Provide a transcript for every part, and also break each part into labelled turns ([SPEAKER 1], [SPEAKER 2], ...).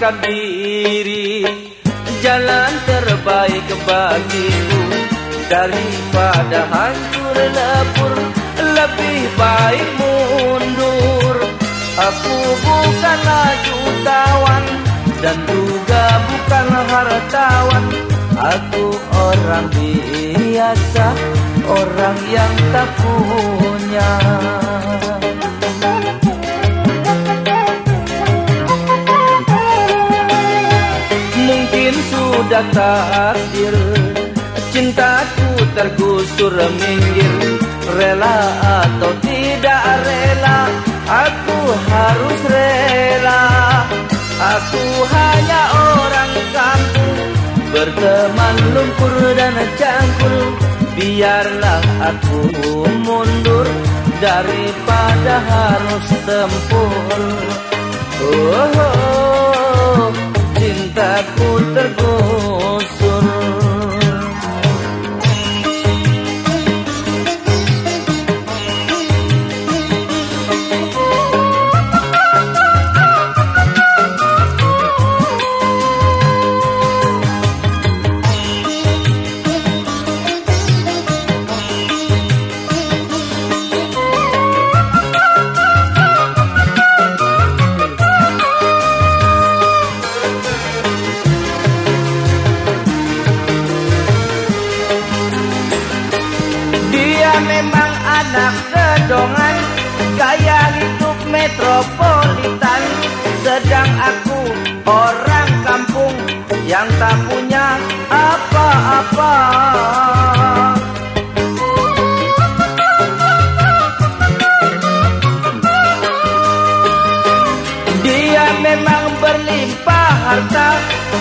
[SPEAKER 1] mengundurkan diri. Jalan terbaik bagiku. Daripada hancur lebur Lebih baik mundur. Aku bukanlah jutawan Dan juga bukan hartawan. Aku orang biasa Orang yang tak punya Sudah takdir Cintaku tergusur minggir. Rela atau tidak rela Aku harus rela. Aku hanya orang kampung Berteman lumpur dan cangkul Biarlah aku mundur Daripada harus tempur. Oh, oh cintaku tergusur memang anak gedongan Gaya hidup metropolitan. Sedang aku orang kampung Yang tak punya apa-apa. Dia memang berlimpah harta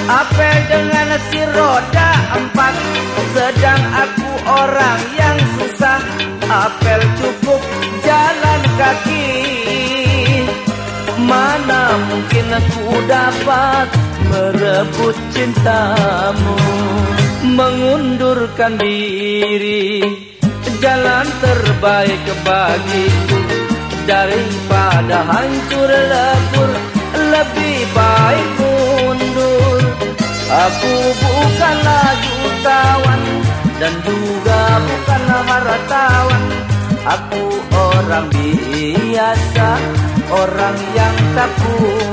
[SPEAKER 1] Apel dengan si roda empat. Sedang aku orang yang aku dapat merebut cintamu Mengundurkan diri Jalan terbaik bagiku. Daripada hancur lebur Lebih baik mundur. Aku bukanlah jutawan Dan juga bukanlah hartawan Aku orang biasa Orang yang tak punya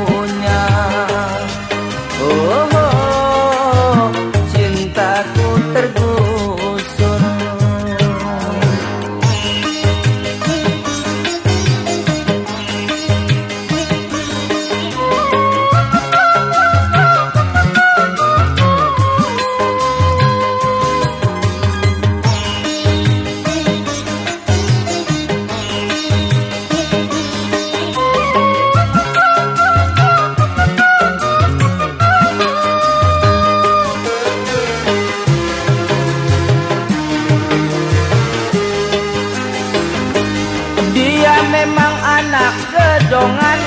[SPEAKER 1] Dia memang anak gedongan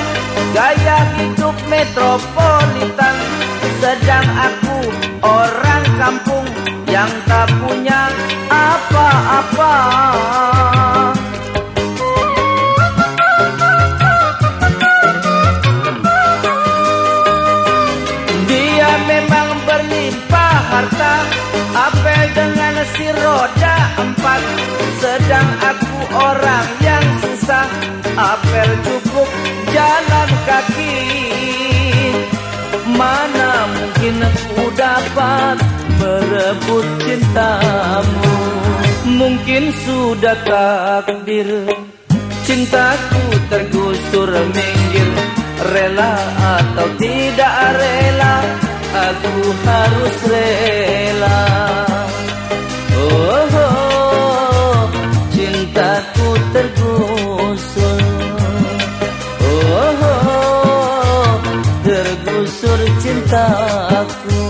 [SPEAKER 1] Gaya hidup metropolitan. Sedang aku orang kampung Yang tak punya apa-apa. Dia memang berlimpah harta Apel dengan si roda empat. Sedang aku orang Apel cukup jalan kaki. Mana mungkin aku dapat merebut cintamu? Mungkin sudah takdir Cintaku tergusur minggir. Rela atau tidak rela Aku harus rela unsur cintaku